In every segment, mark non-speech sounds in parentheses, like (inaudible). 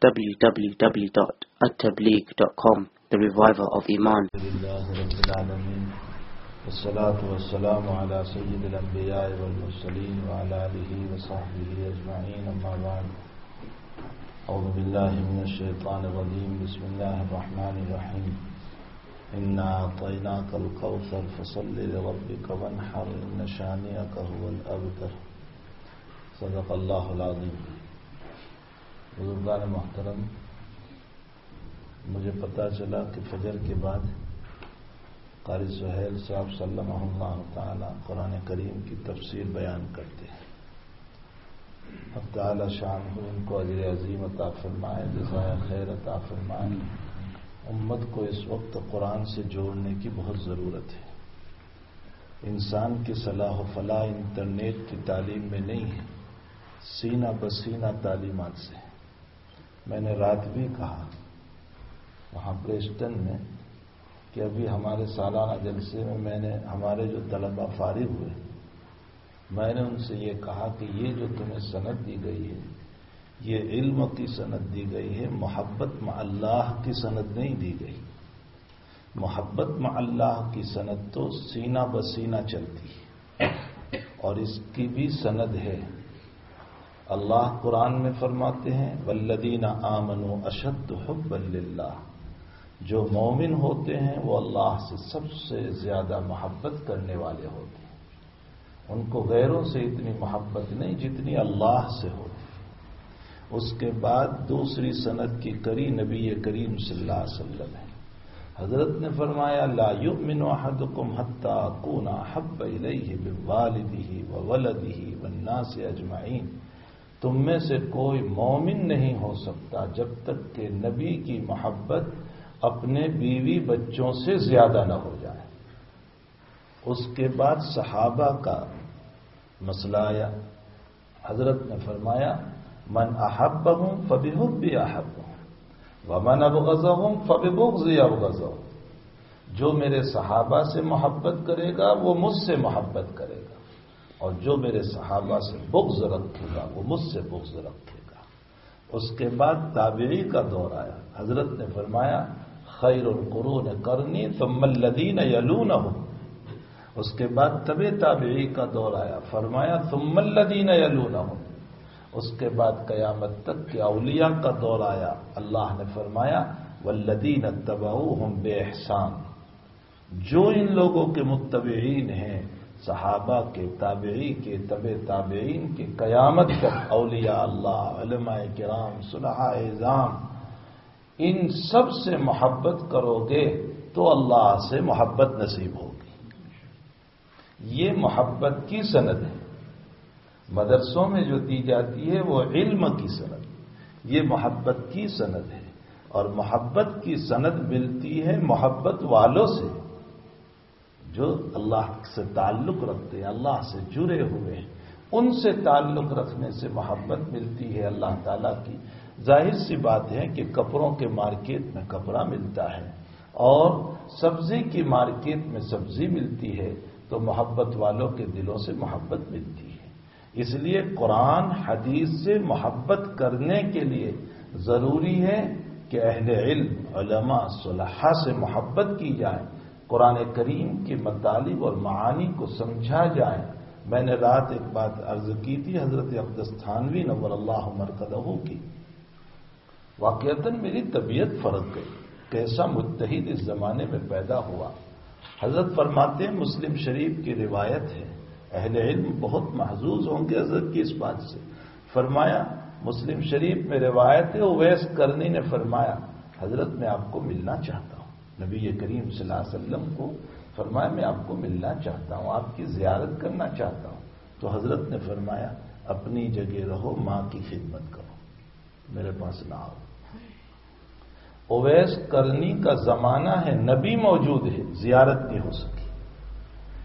www.attableek.com The Reviver of Iman. والصلاة والسلام على سيد الأنبياء والمرسلين وعلى آله وصحبه أجمعين أما بعد أعوذ بالله من الشيطان الرجيم بسم الله الرحمن الرحيم إنا أعطيناك الكوثر فصل لربك وانحر إن شانئك هو الأبتر صدق الله العظيم بزرگان محترم، مجھے پتا چلا کہ فجر کے بعد قاری سہیل صاحب صلی اللہ تعالی قرآن کریم کی تفسیر بیان کرتے ہیں۔ اب تعالی شان ہو، ان کو اجر عظیم عطا فرمائے، جزائے خیر عطا فرمائے۔ امت کو اس وقت قرآن سے جوڑنے کی بہت ضرورت ہے۔ انسان کی صلاح و فلاح انٹرنیٹ کی تعلیم میں نہیں ہے، سینہ بسینہ تعلیمات سے۔ میں نے رات بھی کہا وہاں پریسٹن میں کہ ابھی ہمارے سالانہ جلسے میں میں نے ہمارے جو طلبہ فارغ ہوئے، میں نے ان سے یہ کہا کہ یہ جو تمہیں صنعت دی گئی ہے، یہ علم کی صنعت دی گئی ہے، محبت مع اللہ کی صنعت نہیں دی گئی۔ محبت مع اللہ کی صنعت تو سینہ بسینہ چلتی ہے، اور اس کی بھی سند ہے۔ اللہ قرآن میں فرماتے ہیں ولدین آمن و اشد حب اللہ جو مومن ہوتے ہیں، وہ اللہ سے سب سے زیادہ محبت کرنے والے ہوتے ہیں۔ ان کو غیروں سے اتنی محبت نہیں جتنی اللہ سے ہوتی۔ اس کے بعد دوسری صنعت کی کری نبی کریم صلی اللہ علیہ وسلم ہے۔ حضرت نے فرمایا، لا یؤمن احدکم حتی کونا حب الیہ بوالدہ وولدہ والناس اجمعین تم میں سے کوئی مومن نہیں ہو سکتا جب تک کہ نبی کی محبت اپنے بیوی بچوں سے زیادہ نہ ہو جائے۔ اس کے بعد صحابہ کا مسئلہ آیا۔ حضرت نے فرمایا، من احب ہوں فبی بھی احب ہوں و من اب غذا ہوں فبی بغضی اب جو میرے صحابہ سے محبت کرے گا، وہ مجھ سے محبت کرے گا۔ اور جو میرے صحابہ سے بغض رکھے گا، وہ مجھ سے بغض رکھے گا۔ اس کے بعد تابعی کا دور آیا۔ حضرت نے فرمایا، خیر القرون کرنی ثم الذین یلونہم۔ اس کے بعد طب تابعی کا دور آیا۔ فرمایا، ثم الذین یلونہم۔ اس کے بعد قیامت تک کے اولیاء کا دور آیا۔ اللہ نے فرمایا، والذین اتبعوہم بے احسان۔ جو ان لوگوں کے متبعین ہیں صحابہ کے تابعی کے طب تابعین کے قیامت تک اولیاء اللہ، علماء کرام، صلحاء اعظام، ان سب سے محبت کرو گے تو اللہ سے محبت نصیب ہوگی۔ یہ محبت کی سند ہے۔ مدرسوں میں جو دی جاتی ہے وہ علم کی سند۔ یہ محبت کی سند ہے۔ اور محبت کی سند ملتی ہے محبت والوں سے۔ جو اللہ سے تعلق رکھتے ہیں، اللہ سے جڑے ہوئے ہیں، ان سے تعلق رکھنے سے محبت ملتی ہے اللہ تعالیٰ کی۔ ظاہر سی بات ہے کہ کپڑوں کے مارکیٹ میں کپڑا ملتا ہے اور سبزی کی مارکیٹ میں سبزی ملتی ہے تو محبت والوں کے دلوں سے محبت ملتی ہے۔ اس لیے قرآن حدیث سے محبت کرنے کے لیے ضروری ہے کہ اہل علم، علماء صلحہ سے محبت کی جائے۔ قرآن کریم کے مطالب اور معانی کو سمجھا جائے۔ میں نے رات ایک بات عرض کی تھی، حضرت عبدستانوی نور اللہ مرکدہ کی۔ واقعتاً میری طبیعت فرق گئی۔ کیسا متحد اس زمانے میں پیدا ہوا۔ حضرت فرماتے ہیں، مسلم شریف کی روایت ہے، اہل علم بہت محظوظ ہوں گے حضرت کی اس بات سے۔ فرمایا، مسلم شریف میں روایت ہے، اویس کرنی نے فرمایا، حضرت میں آپ کو ملنا چاہتا ہوں۔ نبی کریم صلی اللہ علیہ وسلم کو فرمایا، میں آپ کو ملنا چاہتا ہوں، آپ کی زیارت کرنا چاہتا ہوں۔ تو حضرت نے فرمایا، اپنی جگہ رہو، ماں کی خدمت کرو۔ میرے پاس نہ آؤ۔ اویس کرنی کا زمانہ ہے، نبی موجود ہے، زیارت نہیں ہو سکی۔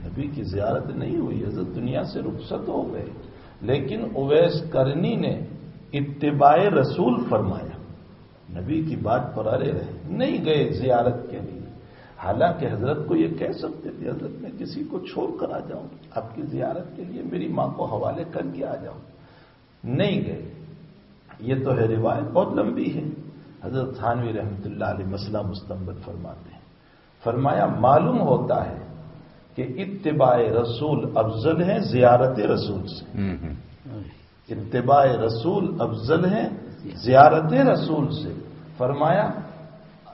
نبی کی زیارت نہیں ہوئی، حضرت دنیا سے رخصت ہو گئے۔ لیکن اویس کرنی نے اتباع رسول فرمایا۔ نبی کی بات پر ارے رہے نہیں گئے زیارت کے لیے۔ حالانکہ حضرت کو یہ کہہ سکتے تھے حضرت میں کسی کو چھوڑ کر آ جاؤں آپ کی زیارت کے لیے میری ماں کو حوالے کر کے آ جاؤں۔ نہیں گئے۔ یہ تو ہے روایت بہت لمبی ہے۔ حضرت تھانوی رحمۃ اللہ علیہ مسئلہ مستمبل فرماتے ہیں۔ فرمایا معلوم ہوتا ہے کہ اتباع رسول افضل ہے زیارت رسول سے۔ اتباع رسول افضل ہے زیارت رسول سے فرمایا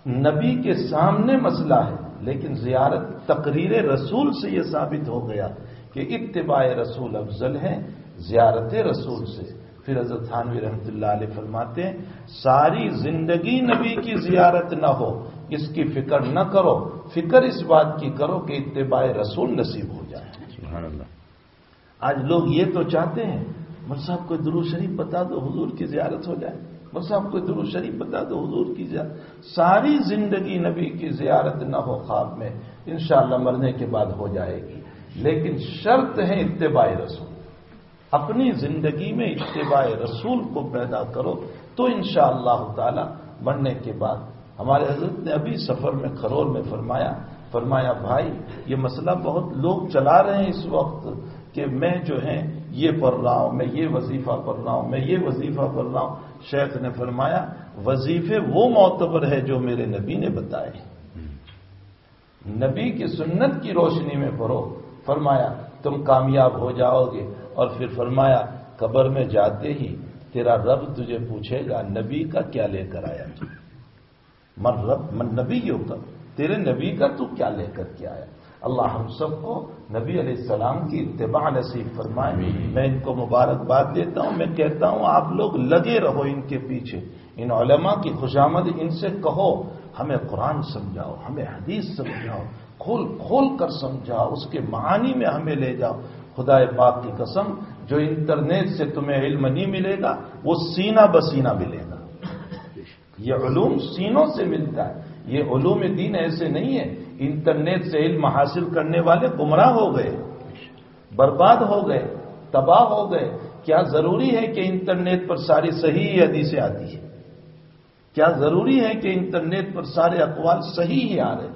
نبی کے سامنے مسئلہ ہے لیکن زیارت تقریر رسول سے یہ ثابت ہو گیا کہ اتباع رسول افضل ہے زیارت رسول سے۔ پھر حضرت تھانوی رحمۃ اللہ علیہ فرماتے ہیں ساری زندگی نبی کی زیارت نہ ہو اس کی فکر نہ کرو فکر اس بات کی کرو کہ اتباع رسول نصیب ہو جائے۔ سبحان اللہ۔ آج لوگ یہ تو چاہتے ہیں مر صاحب کوئی درو شریف بتا دو حضور کی زیارت ہو جائے۔ مر صاحب کوئی درو شریف بتا دو حضور کی زیارت۔ ساری زندگی نبی کی زیارت نہ ہو خواب میں، انشاءاللہ مرنے کے بعد ہو جائے گی۔ لیکن شرط ہے اتباع رسول۔ اپنی زندگی میں اتباع رسول کو پیدا کرو تو انشاءاللہ اللہ تعالی مرنے کے بعد۔ ہمارے حضرت نے ابھی سفر میں کھرول میں فرمایا فرمایا، بھائی، یہ مسئلہ بہت لوگ چلا رہے ہیں اس وقت کہ میں جو ہے یہ پڑھ رہا ہوں میں یہ وظیفہ پڑھ رہا ہوں میں یہ وظیفہ پڑھ رہا ہوں شیخ نے فرمایا، وظیفے وہ معتبر ہے جو میرے نبی نے بتائے۔ نبی کی سنت کی روشنی میں پڑھو۔ فرمایا، تم کامیاب ہو جاؤ گے۔ اور پھر فرمایا، قبر میں جاتے ہی تیرا رب تجھے پوچھے گا، نبی کا کیا لے کر آیا؟ من رب، من نبی کے تیرے نبی کا تو کیا لے کر کے آیا؟ اللہ ہم سب کو نبی علیہ السلام کی اتباع نصیب فرمائے۔ میں ان کو مبارکباد دیتا ہوں میں کہتا ہوں آپ لوگ لگے رہو ان کے پیچھے۔ ان علماء کی خوشامد ان سے کہو ہمیں قرآن سمجھاؤ ہمیں حدیث سمجھاؤ کھول کھول کر سمجھاؤ اس کے معانی میں ہمیں لے جاؤ۔ خدا پاک کی قسم جو انٹرنیٹ سے تمہیں علم نہیں ملے گا وہ سینہ بسینہ ملے گا۔ یہ علوم سینوں سے ملتا ہے۔ یہ علوم دین ایسے نہیں ہے انٹرنیٹ سے علم حاصل کرنے والے گمراہ ہو گئے، برباد ہو گئے، تباہ ہو گئے۔ کیا ضروری ہے کہ انٹرنیٹ پر ساری صحیح حدیثیں آتی ہے کیا ضروری ہے کہ انٹرنیٹ پر سارے اقوال صحیح ہی آ رہے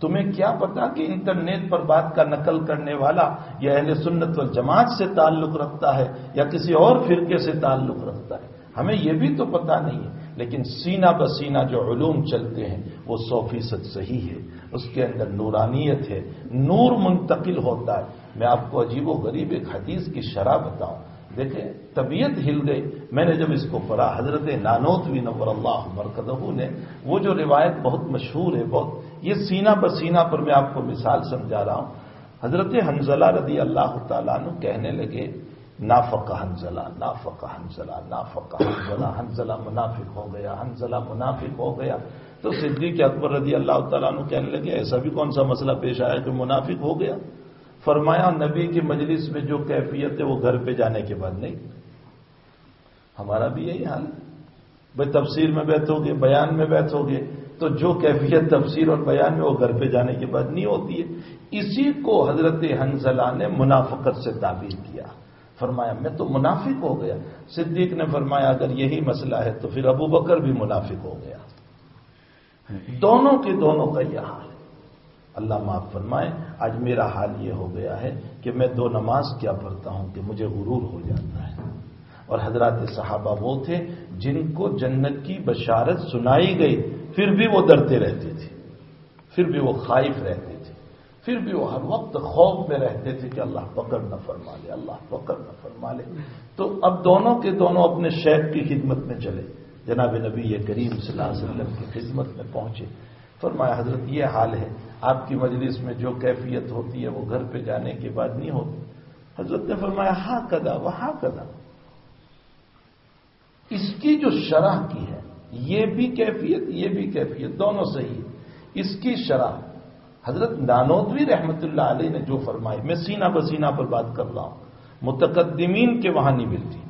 تمہیں کیا پتا کہ انٹرنیٹ پر بات کا نقل کرنے والا یا اہل سنت والجماعت سے تعلق رکھتا ہے یا کسی اور فرقے سے تعلق رکھتا ہے؟ ہمیں یہ بھی تو پتا نہیں ہے۔ لیکن سینہ بسینہ جو علوم چلتے ہیں، وہ سو فیصد صحیح ہے۔ اس کے اندر نورانیت ہے۔ نور منتقل ہوتا ہے۔ میں آپ کو عجیب و غریب ایک حدیث کی شرح بتاؤں۔ دیکھیں، طبیعت ہل گئی۔ میں نے جب اس کو پڑھا، حضرت نانوتوی نور اللہ مرکز نے، وہ جو روایت بہت مشہور ہے، بہت، یہ سینہ بسینہ پر میں آپ کو مثال سمجھا رہا ہوں۔ حضرت حنزلہ رضی اللہ تعالیٰ عنہ کہنے لگے نافقہ حنزلہ نافقہ حنزلہ نافقہ حنزلہ حنزلہ منافق ہو گیا، حنزلہ منافق ہو گیا۔ تو صدیق اکبر رضی اللہ تعالیٰ عنہ کہنے لگے، ایسا بھی کون سا مسئلہ پیش آیا کہ منافق ہو گیا؟ فرمایا، نبی کی مجلس میں جو کیفیت ہے وہ گھر پہ جانے کے بعد نہیں۔ ہمارا بھی یہی حال ہے۔ بھائی، تفسیر میں بیٹھو گے، بیان میں بیٹھو گے، تو جو کیفیت تفسیر اور بیان میں وہ گھر پہ جانے کے بعد نہیں ہوتی ہے۔ اسی کو حضرت حنزلہ نے منافقت سے تعبیر کیا۔ فرمایا، میں تو منافق ہو گیا۔ صدیق نے فرمایا، اگر یہی مسئلہ ہے تو پھر ابو بکر بھی منافق ہو گیا۔ دونوں کے دونوں کا یہ حال ہے۔ اللہ معاف فرمائے، آج میرا حال یہ ہو گیا ہے کہ میں دو نماز کیا پڑھتا ہوں کہ مجھے غرور ہو جاتا ہے۔ اور حضرات صحابہ وہ تھے جن کو جنت کی بشارت سنائی گئی، پھر بھی وہ ڈرتے رہتے تھے۔ پھر بھی وہ خائف رہتے پھر بھی وہ ہر وقت خوف میں رہتے تھے کہ اللہ پکڑ نہ فرما لے اللہ پکڑ نہ فرما لے تو اب دونوں کے دونوں اپنے شیخ کی خدمت میں چلے۔ جناب نبی یہ کریم صلی اللہ علیہ وسلم کی خدمت میں پہنچے۔ فرمایا، حضرت، یہ حال ہے، آپ کی مجلس میں جو کیفیت ہوتی ہے وہ گھر پہ جانے کے بعد نہیں ہوتی۔ حضرت نے فرمایا ہاں کدا وہاں کدا اس کی جو شرح کی ہے، یہ بھی کیفیت، یہ بھی کیفیت، دونوں صحیح اس کی شرح حضرت نانودوی رحمت اللہ علیہ نے جو فرمائی میں سینہ بسینہ پر بات کر رہا ہوں۔ متقدمین کے وہاں نہیں ملتی۔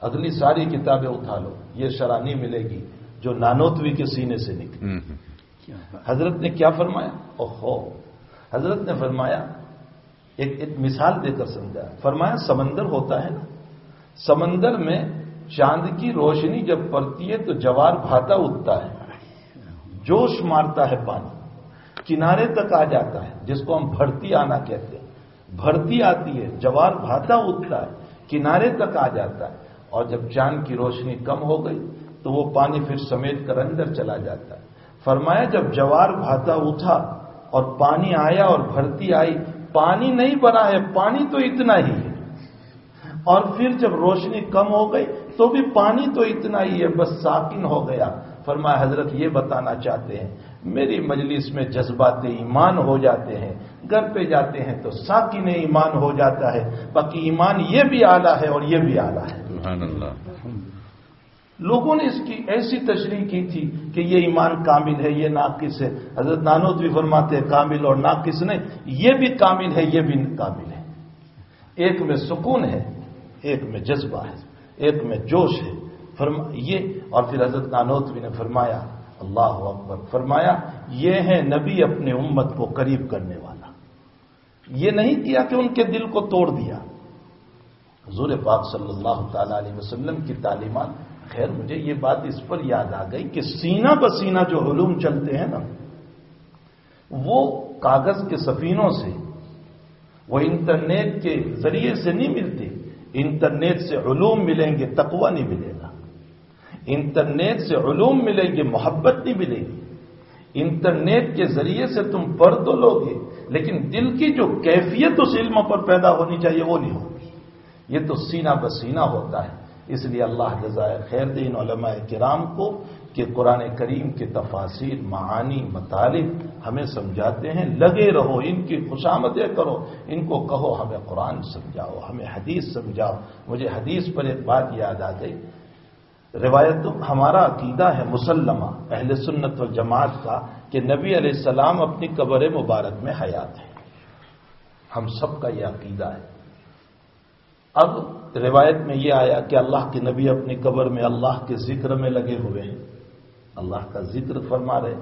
اگلی ساری کتابیں اٹھا لو یہ شرح نہیں ملے گی جو نانوتوی کے سینے سے نکلی۔ حضرت نے کیا فرمایا؟ اوہو۔ حضرت نے فرمایا ایک ایک مثال دے کر سمجھا فرمایا سمندر ہوتا ہے نا سمندر میں چاند کی روشنی جب پڑتی ہے تو جوار بھاتا اٹھتا ہے جوش مارتا ہے پانی۔ کنارے تک آ جاتا ہے، جس کو ہم بھرتی آنا کہتے ہیں۔ بھرتی آتی ہے، جوار بھاتا اٹھتا ہے، کنارے تک آ جاتا ہے۔ اور جب چاند کی روشنی کم ہو گئی، تو وہ پانی پھر سمیٹ کر اندر چلا جاتا ہے۔ فرمایا، جب جوار بھاتا اٹھا اور پانی آیا اور بھرتی آئی، پانی نہیں بنا ہے، پانی تو اتنا ہی ہے۔ اور پھر جب روشنی کم ہو گئی، تو بھی پانی تو اتنا ہی ہے، بس ساکن ہو گیا۔ فرمایا حضرت یہ بتانا چاہتے ہیں میری مجلس میں جذبات ایمان ہو جاتے ہیں گھر پہ جاتے ہیں تو ساکن ایمان ہو جاتا ہے باقی ایمان یہ بھی آلہ ہے اور یہ بھی آلہ ہے۔ سبحان اللہ۔ لوگوں نے اس کی ایسی تشریح کی تھی کہ یہ ایمان کامل ہے یہ ناقص ہے۔ حضرت نانوت بھی فرماتے ہیں کامل اور ناقص نہیں یہ بھی کامل ہے یہ بھی کامل ہے۔ ایک میں سکون ہے ایک میں جذبہ ہے ایک میں جوش ہے۔ فرما یہ اور پھر حضرت نانوتوی نے فرمایا، اللہ اکبر، فرمایا، یہ ہے نبی اپنے امت کو قریب کرنے والا۔ یہ نہیں کیا کہ ان کے دل کو توڑ دیا۔ حضور پاک صلی اللہ تعالی علیہ وسلم کی تعلیمات، خیر مجھے یہ بات اس پر یاد آ گئی کہ سینہ بسینہ جو علوم چلتے ہیں نا، وہ کاغذ کے سفینوں سے، وہ انٹرنیٹ کے ذریعے سے نہیں ملتے۔ انٹرنیٹ سے علوم ملیں گے، تقوی نہیں ملے گا۔ انٹرنیٹ سے علوم ملیں گے، محبت نہیں ملے گی۔ انٹرنیٹ کے ذریعے سے تم پڑھ تو لو گے لیکن دل کی جو کیفیت اس علم پر پیدا ہونی چاہیے، وہ نہیں ہوگی۔ یہ تو سینہ بسینہ ہوتا ہے۔ اس لیے اللہ جزائے خیر دین علماء کرام کو کہ قرآن کریم کے تفاصیر معانی، مطالب ہمیں سمجھاتے ہیں۔ لگے رہو، ان کی خوشامدیں کرو۔ ان کو کہو، ہمیں قرآن سمجھاؤ، ہمیں حدیث سمجھاؤ۔ مجھے حدیث پر ایک بات یاد آ گئی۔ روایت ہمارا عقیدہ ہے مسلمہ، اہل سنت و جماعت کا، کہ نبی علیہ السلام اپنی قبر مبارک میں حیات ہے ہم سب کا یہ عقیدہ ہے۔ اب روایت میں یہ آیا کہ اللہ کے نبی اپنی قبر میں اللہ کے ذکر میں لگے ہوئے ہیں۔ اللہ کا ذکر فرما رہے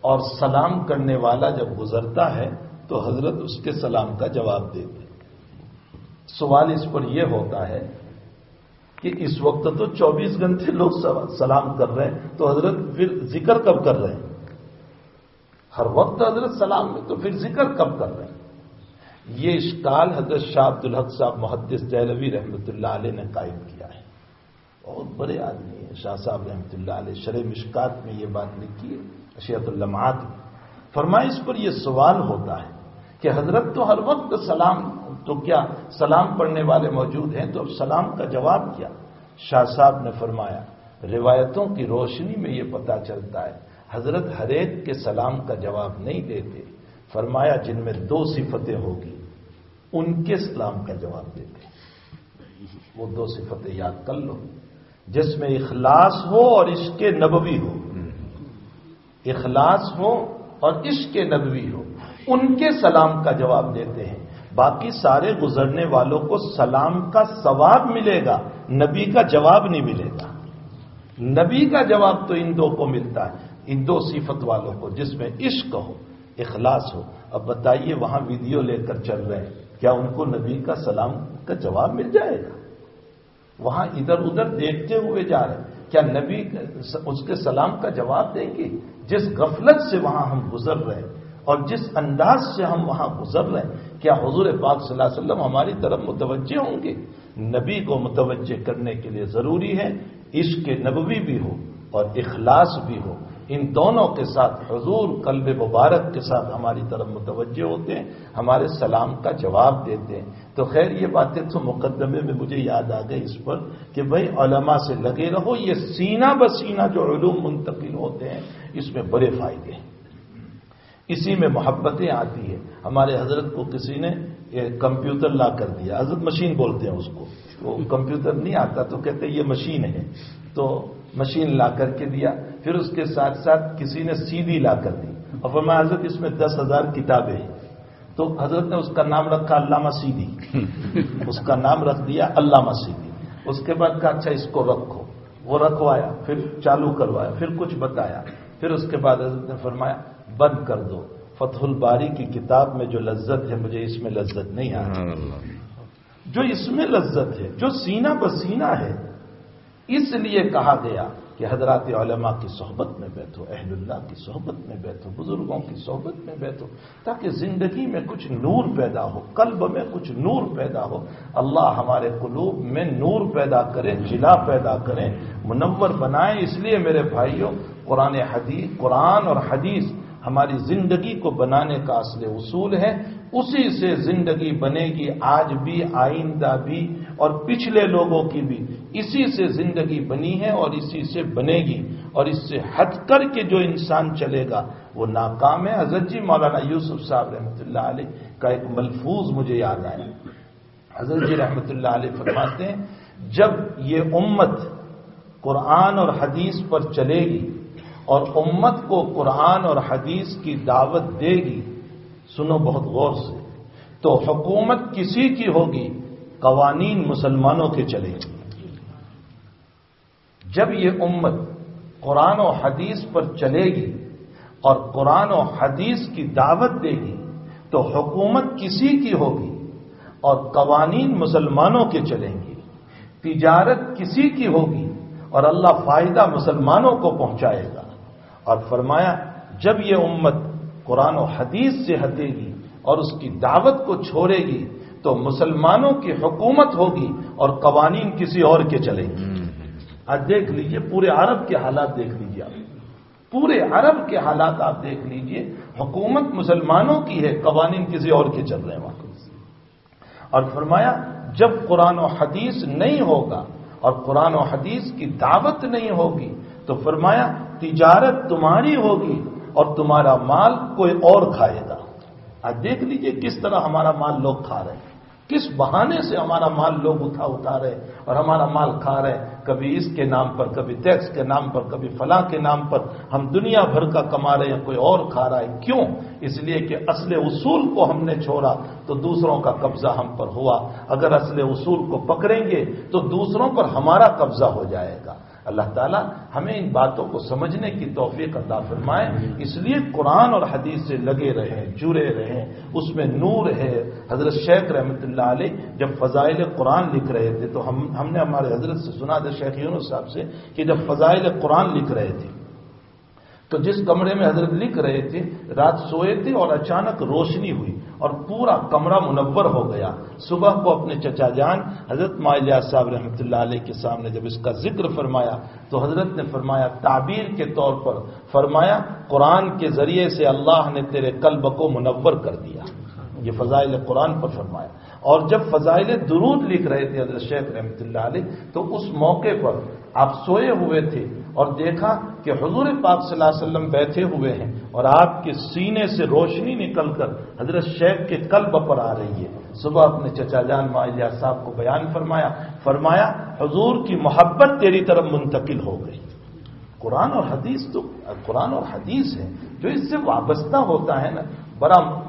اور سلام کرنے والا جب گزرتا ہے، تو حضرت اس کے سلام کا جواب دیتے سوال اس پر یہ ہوتا ہے کہ اس وقت تو چوبیس گھنٹے لوگ سلام کر رہے ہیں، تو حضرت پھر ذکر کب کر رہے ہیں؟ ہر وقت حضرت سلام میں تو پھر ذکر کب کر رہے ہیں؟ یہ اشکال حضرت شاہ عبد الحق صاحب محدث جہلوی رحمۃ اللہ علیہ نے قائم کیا ہے۔ بہت بڑے آدمی ہیں، شاہ صاحب رحمۃ اللہ علیہ شرح مشکات میں یہ بات لکھی ہے اشیت المات فرمائش اس پر یہ سوال ہوتا ہے کہ حضرت تو ہر وقت سلام، تو کیا سلام پڑھنے والے موجود ہیں؟ تو اب سلام کا جواب کیا؟ شاہ صاحب نے فرمایا، روایتوں کی روشنی میں یہ پتا چلتا ہے، حضرت ہر ایک کے سلام کا جواب نہیں دیتے۔ فرمایا، جن میں دو صفتیں ہوگی، ان کے سلام کا جواب دیتے۔ وہ دو صفتیں یاد کر لو۔ جس میں اخلاص ہو اور عشق نبوی ہو۔ اخلاص ہو اور عشق نبوی ہو۔ ان کے سلام کا جواب دیتے ہیں۔ باقی سارے گزرنے والوں کو سلام کا ثواب ملے گا، نبی کا جواب نہیں ملے گا۔ نبی کا جواب تو ان دو کو ملتا ہے، ان دو صفت والوں کو، جس میں عشق ہو، اخلاص ہو۔ اب بتائیے وہاں ویڈیو لے کر چل رہے ہیں، کیا ان کو نبی کا سلام کا جواب مل جائے گا؟ وہاں ادھر ادھر دیکھتے ہوئے جا رہے ہیں۔ کیا نبی اس کے سلام کا جواب دیں گے؟ جس غفلت سے وہاں ہم گزر رہے ہیں۔ اور جس انداز سے ہم وہاں گزر رہے ہیں، کیا حضور پاک صلی اللہ علیہ وسلم ہماری طرف متوجہ ہوں گے؟ نبی کو متوجہ کرنے کے لیے ضروری ہے، عشق نبوی بھی ہو اور اخلاص بھی ہو۔ ان دونوں کے ساتھ حضور قلب مبارک کے ساتھ ہماری طرف متوجہ ہوتے ہیں، ہمارے سلام کا جواب دیتے ہیں۔ تو خیر، یہ باتیں تو مقدمے میں مجھے یاد آ گئی اس پر کہ بھائی علماء سے لگے رہو، یہ سینہ بسینہ جو علوم منتقل ہوتے ہیں، اس میں بڑے فائدے ہیں۔ اسی میں محبتیں آتی ہیں۔ ہمارے حضرت کو کسی نے کمپیوٹر لا کر دیا۔ حضرت مشین بولتے ہیں اس کو۔ وہ کمپیوٹر نہیں آتا تو کہتے یہ مشین ہے۔ تو مشین لا کر کے دیا۔ پھر اس کے ساتھ ساتھ کسی نے سیدھی لا کر دی۔ اور فرمایا حضرت اس میں دس ہزار کتابیں ہیں۔ تو حضرت نے اس کا نام رکھا علامہ سیدھی (laughs) اس کا نام رکھ دیا علامہ سیدھی اس کے بعد کہا اچھا اس کو رکھو۔ وہ رکھوایا پھر چالو کروایا پھر کچھ بتایا۔ پھر اس کے بعد حضرت نے فرمایا بند کر دو۔ فتح الباری کی کتاب میں جو لذت ہے مجھے اس میں لذت نہیں آ جو اس میں لذت ہے جو سینہ بسینہ ہے اس لیے کہا گیا کہ حضرات علماء کی صحبت میں بیٹھو اہل اللہ کی صحبت میں بیٹھو بزرگوں کی صحبت میں بیٹھو تاکہ زندگی میں کچھ نور پیدا ہو قلب میں کچھ نور پیدا ہو۔ اللہ ہمارے قلوب میں نور پیدا کرے جلا پیدا کریں منور بنائیں اس لیے میرے بھائیوں قرآن حدیث قرآن اور حدیث ہماری زندگی کو بنانے کا اصل اصول ہے، اسی سے زندگی بنے گی، آج بھی، آئندہ بھی، اور پچھلے لوگوں کی بھی۔ اسی سے زندگی بنی ہے اور اسی سے بنے گی۔ اور اس سے ہٹ کر کے جو انسان چلے گا، وہ ناکام ہے۔ حضرت جی مولانا یوسف صاحب رحمۃ اللہ علیہ کا ایک ملفوظ مجھے یاد آیا۔ حضرت جی رحمۃ اللہ علیہ فرماتے ہیں، جب یہ امت قرآن اور حدیث پر چلے گی اور امت کو قرآن اور حدیث کی دعوت دے گی۔ سنو بہت غور سے۔ تو حکومت کسی کی ہوگی؟ قوانین مسلمانوں کے چلے۔ گی جب یہ امت قرآن و حدیث پر چلے گی اور قرآن و حدیث کی دعوت دے گی، تو حکومت کسی کی ہوگی اور قوانین مسلمانوں کے چلیں گی تجارت کسی کی ہوگی اور اللہ فائدہ مسلمانوں کو پہنچائے گا۔ اور فرمایا جب یہ امت قرآن و حدیث سے ہٹے گی اور اس کی دعوت کو چھوڑے گی تو مسلمانوں کی حکومت ہوگی اور قوانین کسی اور کے چلیں گے آج دیکھ لیجیے پورے عرب کے حالات دیکھ لیجیے آپ۔ پورے عرب کے حالات آپ دیکھ لیجیے حکومت مسلمانوں کی ہے قوانین کسی اور کے چل رہے ہیں وہاں۔ اور فرمایا جب قرآن و حدیث نہیں ہوگا اور قرآن و حدیث کی دعوت نہیں ہوگی تو فرمایا، تجارت تمہاری ہوگی اور تمہارا مال کوئی اور کھائے گا۔ آج دیکھ لیجیے کس طرح ہمارا مال لوگ کھا رہے ہیں۔ کس بہانے سے ہمارا مال لوگ اٹھا اٹھا رہے اور ہمارا مال کھا رہے کبھی اس کے نام پر، کبھی ٹیکس کے نام پر، کبھی فلاں کے نام پر ہم دنیا بھر کا کما رہے ہیں، کوئی اور کھا رہا ہے۔ کیوں؟ اس لیے کہ اصل اصول کو ہم نے چھوڑا تو دوسروں کا قبضہ ہم پر ہوا۔ اگر اصل اصول کو پکڑیں گے تو دوسروں پر ہمارا قبضہ ہو جائے گا۔ اللہ تعالیٰ ہمیں ان باتوں کو سمجھنے کی توفیق عطا فرمائے۔ اس لیے قرآن اور حدیث سے لگے رہیں جڑے رہیں اس میں نور ہے۔ حضرت شیخ رحمۃ اللہ علیہ جب فضائل قرآن لکھ رہے تھے تو ہم ہم نے ہمارے حضرت سے سنا تھا، شیخ یونس صاحب سے، کہ جب فضائل قرآن لکھ رہے تھے۔ تو جس کمرے میں حضرت لکھ رہے تھے، رات سوئے تھے اور اچانک روشنی ہوئی اور پورا کمرہ منور ہو گیا۔ صبح کو اپنے چچا جان، حضرت مالیہ صاحب رحمۃ اللہ علیہ کے سامنے جب اس کا ذکر فرمایا تو حضرت نے فرمایا، تعبیر کے طور پر فرمایا، قرآن کے ذریعے سے اللہ نے تیرے قلب کو منور کر دیا۔ یہ فضائل قرآن پر فرمایا۔ اور جب فضائل درود لکھ رہے تھے حضرت شیخ رحمۃ اللہ علیہ، تو اس موقع پر آپ سوئے ہوئے تھے۔ اور دیکھا کہ حضور پاک صلی اللہ علیہ وسلم بیٹھے ہوئے ہیں اور آپ کے سینے سے روشنی نکل کر حضرت شیخ کے قلب پر آ رہی ہے۔ صبح اپنے چچا جان مالیہ صاحب کو بیان فرمایا فرمایا، حضور کی محبت تیری طرف منتقل ہو گئی۔ قرآن اور حدیث تو، قرآن اور حدیث ہے، جو اس سے وابستہ ہوتا ہے نا بڑا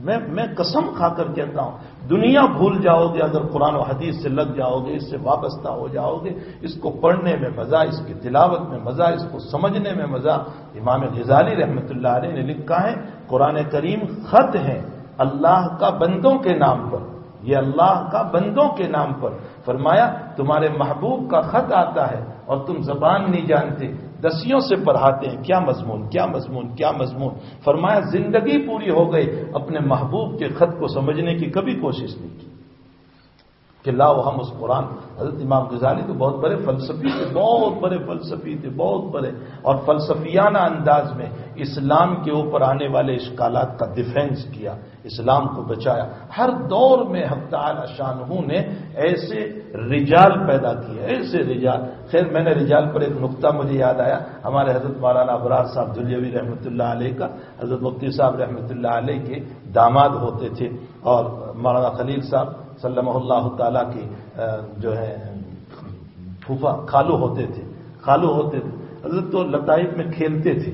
میں میں قسم کھا کر کہتا ہوں، دنیا بھول جاؤ گے، اگر قرآن و حدیث سے لگ جاؤ گے، اس سے وابستہ ہو جاؤ گے، اس کو پڑھنے میں مزہ، اس کی تلاوت میں مزہ، اس کو سمجھنے میں مزہ۔ امام غزالی رحمۃ اللہ علیہ نے لکھا ہے، قرآن کریم خط ہے اللہ کا بندوں کے نام پر۔ یہ اللہ کا بندوں کے نام پر۔ فرمایا، تمہارے محبوب کا خط آتا ہے اور تم زبان نہیں جانتے۔ دسیوں سے پڑھاتے ہیں، کیا مضمون کیا مضمون کیا مضمون؟ فرمایا، زندگی پوری ہو گئی، اپنے محبوب کے خط کو سمجھنے کی کبھی کوشش نہیں کی۔ کہ لاؤ ہم اس قرآن حضرت امام غزالی تو بہت بڑے فلسفی تھے، بہت بڑے فلسفی تھے، بہت بڑے۔ اور فلسفیانہ انداز میں اسلام کے اوپر آنے والے اشکالات کا ڈیفینس کیا، اسلام کو بچایا۔ ہر دور میں حق تعالی شاہ نے ایسے رجال پیدا کیے، ایسے رجال۔ خیر، میں نے رجال پر ایک نقطہ مجھے یاد آیا۔ ہمارے حضرت مولانا ابرار صاحب دلیوی رحمۃ اللہ علیہ کا، حضرت مفتی صاحب رحمۃ اللہ علیہ کے داماد ہوتے تھے۔ اور مولانا خلیل صاحب صلی اللہ تعالیٰ کی جو ہے پھوفا خالو ہوتے تھے، خالو ہوتے تھے۔ حضرت تو لطائف میں کھیلتے تھے۔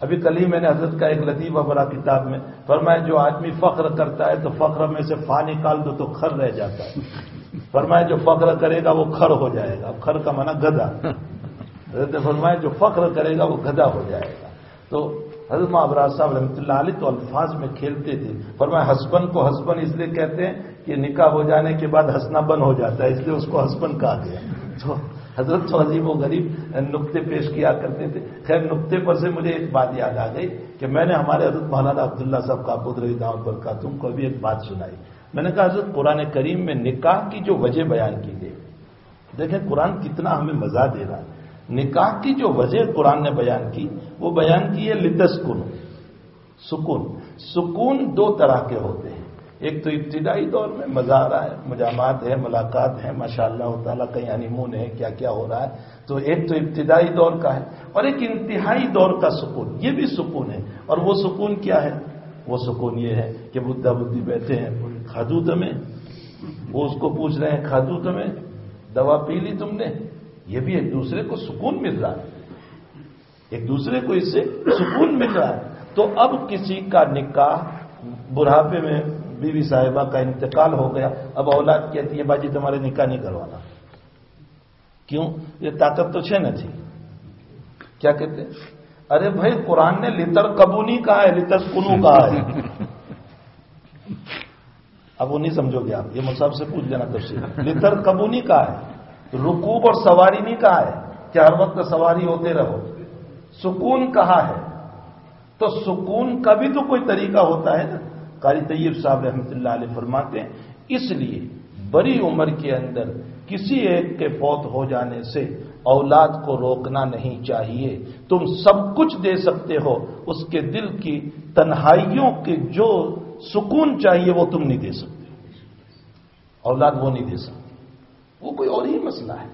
ابھی کل ہی میں نے حضرت کا ایک لطیفہ بڑا کتاب میں۔ فرمایا، جو آدمی فخر کرتا ہے تو فخر میں سے فا نکال دو تو کھر رہ جاتا ہے۔ فرمایا، جو فخر کرے گا وہ کھر ہو جائے گا۔ کھر کا مانا گدا حضرت فرمایا، جو فخر کرے گا وہ گدا ہو جائے گا۔ تو حضرت ابراز صاحب رحمۃ اللہ علیہ تو الفاظ میں کھیلتے تھے۔ فرمایا ہسبن کو ہسبن اس لیے کہتے ہیں کہ نکاح ہو جانے کے بعد ہنسنا بند ہو جاتا ہے، اس لیے اس کو ہسبن کہا گیا۔ تو حضرت تو عظیم و غریب نقطے پیش کیا کرتے تھے۔ خیر، نقطے پر سے مجھے ایک بات یاد آ گئی کہ میں نے ہمارے حضرت مولانا عبداللہ صاحب کا بدر داؤں پر کا تم کو بھی ایک بات سنائی۔ میں نے کہا، حضرت، قرآن کریم میں نکاح کی جو وجہ بیان کی گئی، دیکھیں قرآن کتنا ہمیں مزہ دے رہا ہے۔ نکاح کی جو وجہ قرآن نے بیان کی، وہ بیان کی ہے لتسکن، سکون۔ سکون دو طرح کے ہوتے ہیں۔ ایک تو ابتدائی دور میں مزہ آ رہا ہے مجامات ہے ملاقات ہے ماشاء اللہ تعالیٰ کہیں انیمون ہے، کیا کیا ہو رہا ہے۔ تو ایک تو ابتدائی دور کا ہے اور ایک انتہائی دور کا سکون، یہ بھی سکون ہے۔ اور وہ سکون کیا ہے؟ وہ سکون یہ ہے کہ بدھا بدھی بیٹھے ہیں، کھادو تمہیں۔ وہ اس کو پوچھ رہے ہیں، کھادو تمہیں؟ دوا پی لی تم نے؟ یہ بھی ایک دوسرے کو سکون مل رہا ہے۔ ایک دوسرے کو اس سے سکون مل رہا ہے۔ تو اب کسی کا نکاح بڑھاپے میں بیوی صاحبہ کا انتقال ہو گیا، اب اولاد کہتی ہے، باجی تمہارے نکاح نہیں کروانا۔ کیوں؟ یہ طاقت تو چھ نہ تھی۔ کیا کہتے ارے بھائی، قرآن نے لتر کبونی کہا ہے، لتر کنو کہا ہے۔ اب وہ نہیں سمجھو گے آپ، یہ مصحف سے پوچھ لینا تفصیل۔ لتر کبونی کہا ہے۔ رکوب اور سواری نہیں کہا ہے۔ کہ ہر وقت سواری ہوتے رہو۔ سکون کہا ہے۔ تو سکون کا بھی تو کوئی طریقہ ہوتا ہے نا۔ قاری طیب صاحب رحمۃ اللہ علیہ فرماتے ہیں، اس لیے بڑی عمر کے اندر کسی ایک کے فوت ہو جانے سے اولاد کو روکنا نہیں چاہیے۔ تم سب کچھ دے سکتے ہو، اس کے دل کی تنہائیوں کے جو سکون چاہیے وہ تم نہیں دے سکتے۔ اولاد وہ نہیں دے سکتے وہ کوئی اور ہی مسئلہ ہے۔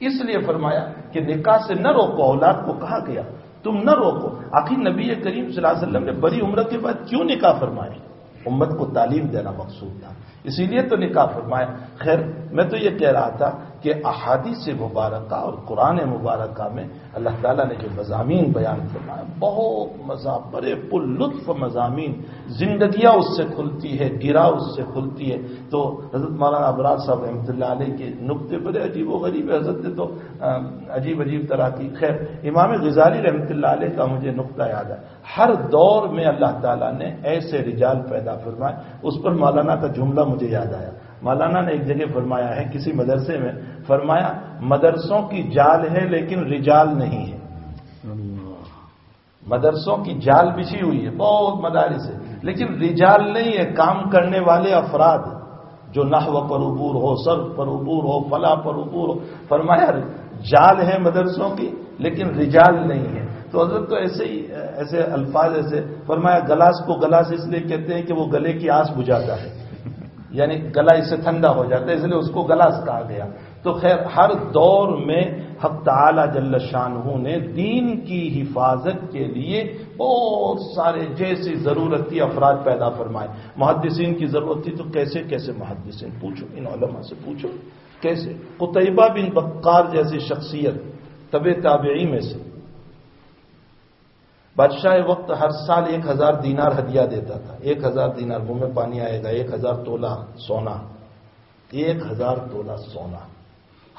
اس لیے فرمایا کہ نکاح سے نہ روکو، اولاد کو کہا گیا، تم نہ روکو۔ آخر نبی کریم صلی اللہ علیہ وسلم نے بڑی عمر کے بعد کیوں نکاح فرمائے؟ امت کو تعلیم دینا مقصود تھا۔ اسی لیے تو نکاح فرمایا۔ خیر، میں تو یہ کہہ رہا تھا کہ احادیث مبارکہ اور قرآن مبارکہ میں اللہ تعالیٰ نے جو مضامین بیان فرمایا بہت مزہ بڑے پر لطف مضامین، زندگیاں اس سے کھلتی ہے گرا اس سے کھلتی ہے۔ تو حضرت مولانا ابرار صاحب رحمۃ اللہ علیہ کے نقطے بڑے عجیب و غریب حضرت نے تو عجیب عجیب طرح کی۔ خیر، امام غزالی رحمۃ اللہ علیہ کا مجھے نقطہ یاد ہے۔ ہر دور میں اللہ تعالیٰ نے ایسے رجال پیدا فرمائے۔ اس پر مولانا کا جملہ مجھے یاد آیا۔ مولانا نے ایک جگہ فرمایا ہے، کسی مدرسے میں فرمایا، مدرسوں کی جال ہے لیکن رجال نہیں ہے۔ مدرسوں کی جال بچھی ہوئی ہے، بہت مدارس ہے۔ لیکن رجال نہیں ہے، کام کرنے والے افراد جو نحو پر عبور ہو، سر پر عبور ہو، فلا پر عبور ہو۔ فرمایا، جال ہے مدرسوں کی، لیکن رجال نہیں ہے۔ تو حضرت تو ایسے ہی، ایسے الفاظ، ایسے فرمایا، گلاس کو گلاس اس لیے کہتے ہیں کہ وہ گلے کی آس بجھاتا ہے۔ یعنی گلا اس سے ٹھنڈا ہو جاتا ہے، اس لیے اس کو گلاس کہا گیا۔ تو خیر، ہر دور میں حق تعالی جل شاہ نے دین کی حفاظت کے لیے بہت سارے جیسی ضرورت تھی افراد پیدا فرمائے۔ محدثین کی ضرورت تھی تو کیسے کیسے محدثین؟ پوچھو، ان علماء سے پوچھو۔ کیسے؟ قطعبہ بن بکار جیسی شخصیت، طب تابعی میں سے۔ بادشاہ وقت ہر سال ایک ہزار دینار ہدیہ دیتا تھا۔ ایک ہزار دینار منہ میں پانی آئے گا۔ ایک ہزار تولا سونا۔ ایک ہزار تولا سونا۔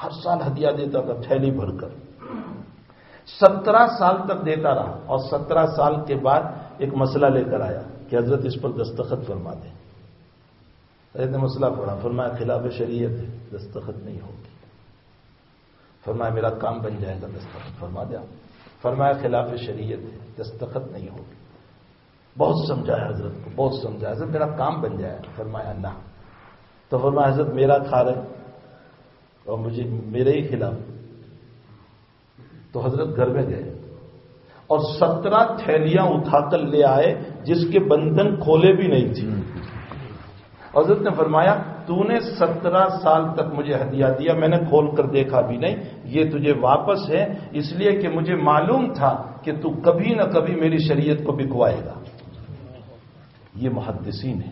ہر سال ہدیہ دیتا تھا، تھیلی بھر کر۔ سترہ سال تک دیتا رہا۔ اور سترہ سال کے بعد ایک مسئلہ لے کر آیا کہ حضرت اس پر دستخط فرما دیں۔ حضرت نے مسئلہ پڑھا، فرمایا خلاف شریعت ہے، دستخط نہیں ہوگی۔ فرمایا میرا کام بن جائے گا، دستخط فرما دیا فرمایا خلاف شریعت ہے، دستخط نہیں ہوگی۔ بہت سمجھایا حضرت کو، بہت سمجھایا۔ حضرت، میرا کام بن جائے۔ فرمایا نہ۔ تو فرمایا حضرت، میرا کھا رہے۔ اور مجھے میرے ہی خلاف تو حضرت گھر میں گئے اور سترہ تھیلیاں اٹھا کر لے آئے جس کے بندھن کھولے بھی نہیں تھے۔ حضرت نے فرمایا، تو نے سترہ سال تک مجھے ہدیہ دیا، میں نے کھول کر دیکھا بھی نہیں، یہ تجھے واپس ہے، اس لیے کہ مجھے معلوم تھا کہ تو کبھی نہ کبھی میری شریعت کو بکوائے گا۔ یہ محدثین ہے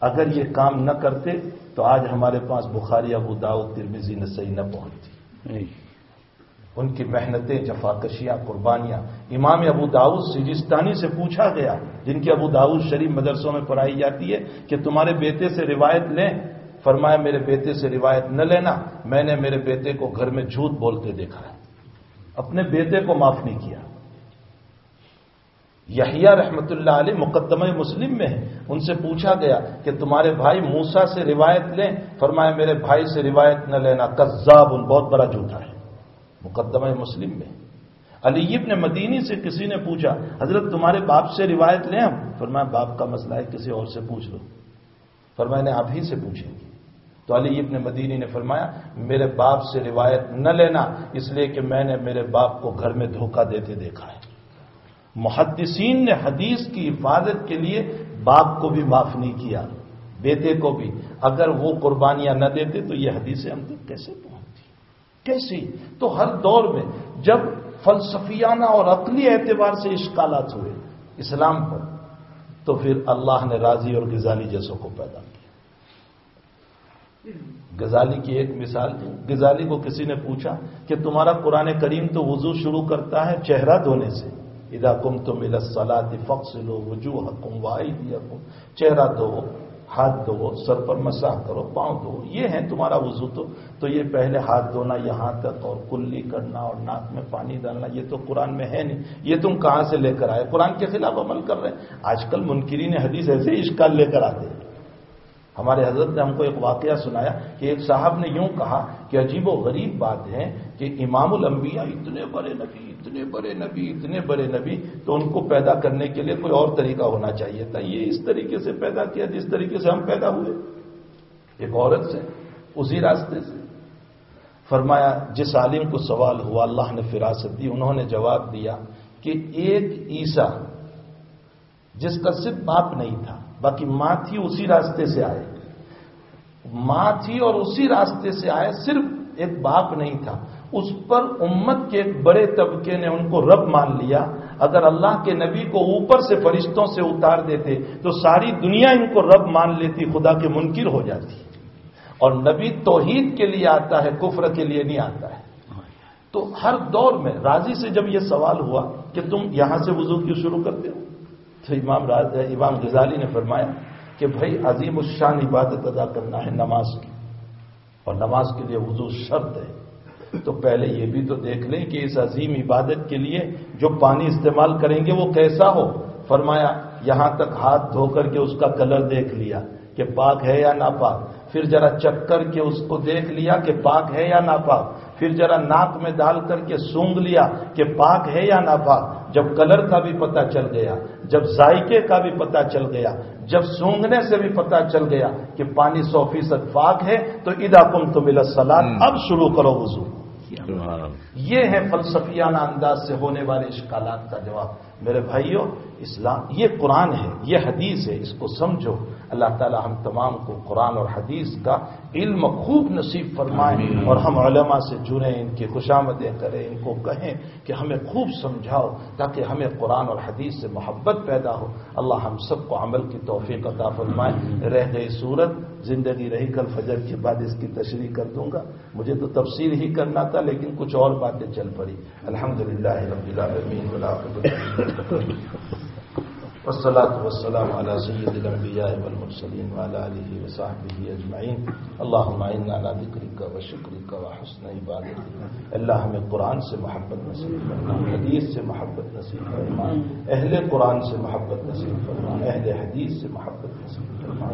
اگر یہ کام نہ کرتے تو آج ہمارے پاس بخاری ابو داؤد ترمیزی نسائی نہ پہنچتی۔ ان کی محنتیں جفاکشیاں قربانیاں۔ امام ابو داؤد سجستانی سے پوچھا گیا جن کی ابو داؤد شریف مدرسوں میں پڑھائی جاتی ہے کہ تمہارے بیٹے سے روایت لیں۔ فرمایا میرے بیٹے سے روایت نہ لینا میں نے میرے بیٹے کو گھر میں جھوٹ بولتے دیکھا ہے۔ اپنے بیٹے کو معاف نہیں کیا۔ یحییٰ رحمت اللہ علیہ مقدمہ مسلم میں ہے ان سے پوچھا گیا کہ تمہارے بھائی موسا سے روایت لیں۔ فرمایا، میرے بھائی سے روایت نہ لینا کذاب ان بہت بڑا جھوٹا ہے۔ مقدمہ مسلم میں علی ابن مدینی سے کسی نے پوچھا، حضرت تمہارے باپ سے روایت لیں ہم؟ فرمایا، باپ کا مسئلہ ہے، کسی اور سے پوچھ لو۔ فرمایا نے آپ ہی سے پوچھیں گے۔ تو علی ابن مدینی نے فرمایا، میرے باپ سے روایت نہ لینا، اس لیے کہ میں نے میرے باپ کو گھر میں دھوکہ دیتے دیکھا ہے۔ محدثین نے حدیث کی حفاظت کے لیے باپ کو بھی معاف نہیں کیا، بیٹے کو بھی۔ اگر وہ قربانیاں نہ دیتے تو یہ حدیثیں ہم تک کیسے پہنچتی؟ کیسی تو ہر دور میں جب فلسفیانہ اور عقلی اعتبار سے اشکالات ہوئے اسلام پر، تو پھر اللہ نے راضی اور غزالی جیسوں کو پیدا کیا۔ غزالی کی ایک مثال، غزالی کو کسی نے پوچھا کہ تمہارا قرآن کریم تو وضو شروع کرتا ہے چہرہ دھونے سے۔ ادا کم تم اداسلاد فخص لو وجوہ حکم وائی چہرہ دھو ہاتھ دھو سر پر مساح کرو، پاؤں دھو یہ ہے تمہارا وضو تو تو یہ پہلے ہاتھ دھونا یہاں تک اور کلی کرنا اور ناک میں پانی ڈالنا، یہ تو قرآن میں ہے نہیں، یہ تم کہاں سے لے کر آئے؟ قرآن کے خلاف عمل کر رہے ہیں۔ آج کل منکرین حدیث ایسے ہی اشکال لے کر آتے ہیں۔ ہمارے حضرت نے ہم کو ایک واقعہ سنایا کہ ایک صاحب نے یوں کہا کہ عجیب و غریب بات ہے کہ امام الانبیاء اتنے بڑے نبی اتنے بڑے نبی، اتنے بڑے نبی، تو ان کو پیدا کرنے کے لیے کوئی اور طریقہ ہونا چاہیے تھا۔ یہ اس طریقے سے پیدا کیا جس طریقے سے ہم پیدا ہوئے۔ ایک عورت سے، اسی راستے سے۔ فرمایا، جس عالم کو سوال ہوا، اللہ نے فراست دی، انہوں نے جواب دیا کہ ایک عیسا جس کا صرف باپ نہیں تھا، باقی ماں تھی اسی راستے سے آئے۔ ماں تھی اور اسی راستے سے آئے، صرف ایک باپ نہیں تھا۔ اس پر امت کے ایک بڑے طبقے نے ان کو رب مان لیا۔ اگر اللہ کے نبی کو اوپر سے فرشتوں سے اتار دیتے تو ساری دنیا ان کو رب مان لیتی، خدا کے منکر ہو جاتی۔ اور نبی توحید کے لیے آتا ہے، کفر کے لیے نہیں آتا ہے۔ تو ہر دور میں راضی سے جب یہ سوال ہوا کہ تم یہاں سے وضو کیوں شروع کرتے ہو؟ تو امام امام غزالی نے فرمایا کہ بھائی، عظیم الشان عبادت ادا کرنا ہے نماز کی۔ اور نماز کے لیے وضو شرط ہے۔ تو پہلے یہ بھی تو دیکھ لیں کہ اس عظیم عبادت کے لیے جو پانی استعمال کریں گے وہ کیسا ہو؟ فرمایا یہاں تک ہاتھ دھو کر کے اس کا کلر دیکھ لیا کہ پاک ہے یا ناپاک۔ پھر ذرا چک کر کے اس کو دیکھ لیا کہ پاک ہے یا ناپاک۔ پھر ذرا ناک میں ڈال کر کے سونگ لیا کہ پاک ہے یا ناپاک۔ جب کلر کا بھی پتہ چل گیا جب ذائقے کا بھی پتہ چل گیا جب سونگنے سے بھی پتہ چل گیا کہ پانی سو فیصد پاک ہے تو ادا کم تو ملا اب شروع کرو وضو۔ یہ ہے فلسفیانہ انداز سے ہونے والے اشکالات کا جواب۔ میرے بھائیوں اسلام یہ قرآن ہے یہ حدیث ہے اس کو سمجھو۔ اللہ تعالی ہم تمام کو قرآن اور حدیث کا علم خوب نصیب فرمائیں اور ہم علماء سے جڑیں ان کی خوشامدیں کریں ان کو کہیں کہ ہمیں خوب سمجھاؤ تاکہ ہمیں قرآن اور حدیث سے محبت پیدا ہو۔ اللہ ہم سب کو عمل کی توفیق عطا فرمائیں رہ گئی صورت زندگی رہی کل فجر کے بعد اس کی تشریح کر دوں گا۔ مجھے تو تفصیل ہی کرنا تھا لیکن کچھ اور باتیں چل پڑی۔ الحمد للہ رب العالمین والصلاة والسلام على سيد الأنبياء والمرسلين وعلى آله وصحبه أجمعين. اللهم إنا على ذكرك وشكرك وحسن عبادتك. اللہ ہمیں قرآن سے محبت نصیب فرما. حدیث سے محبت نصیب فرما. اہل قرآن سے محبت نصیب فرما. اہل حدیث سے محبت نصیب فرما.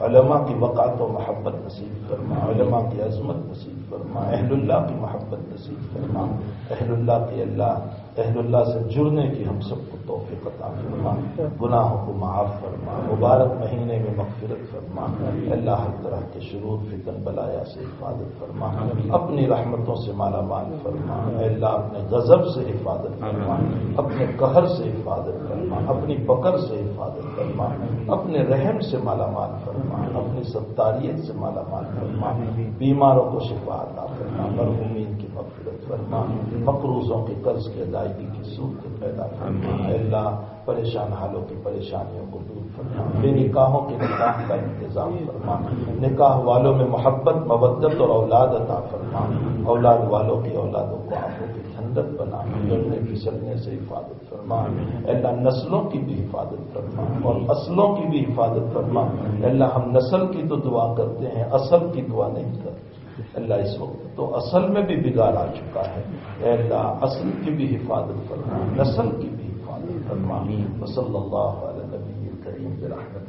علماء کی وقات و محبت نصیب فرما. علماء کی عظمت نصیب فرما. اہل اللہ کی محبت نصیب فرما. اہل اللہ کی اللہ اہل اللہ سے جڑنے کی ہم سب کو توفیق عطا فرما۔ گناہوں کو معاف فرما۔ مبارک مہینے میں مغفرت فرما۔ اللہ ہر طرح کے شروع فتن، بلایا سے حفاظت فرما۔ اپنی رحمتوں سے مالا مال فرما۔ اللہ، اپنے غضب سے حفاظت فرما۔ اپنے قہر سے حفاظت فرما۔ اپنی پکڑ سے حفاظت فرما۔ اپنے رحم سے مالا مال فرما۔ اپنی ستاریت سے مالا مال فرما۔ بیماروں کو شفا عطا فرما۔ مرحومین فرما مقروضوں کے قرض کی ادائیگی کی سوکھ پیدا فرما اللہ، پریشان حالوں کی پریشانیوں کو دور فرما۔ بے نکاحوں کے نکاح کا انتظام فرما۔ نکاح والوں میں محبت مبت اور اولاد عطا فرما۔ اولاد والوں کی اولادوں کو آنکھوں کی ٹھنڈک بنا۔ لڑنے پھسلنے سے حفاظت فرما۔ اللہ، نسلوں کی بھی حفاظت فرما۔ اور اصلوں کی بھی حفاظت فرما۔ اللہ، ہم نسل کی تو دعا کرتے ہیں، اصل کی دعا نہیں کرتے۔ اللہ اس وقت تو اصل میں بھی بگاڑ آ چکا ہے۔ اللہ، اصل کی بھی حفاظت فرما۔ نسل کی بھی حفاظت فرما۔ وصلی اللہ علیہ نبی کریم برحمت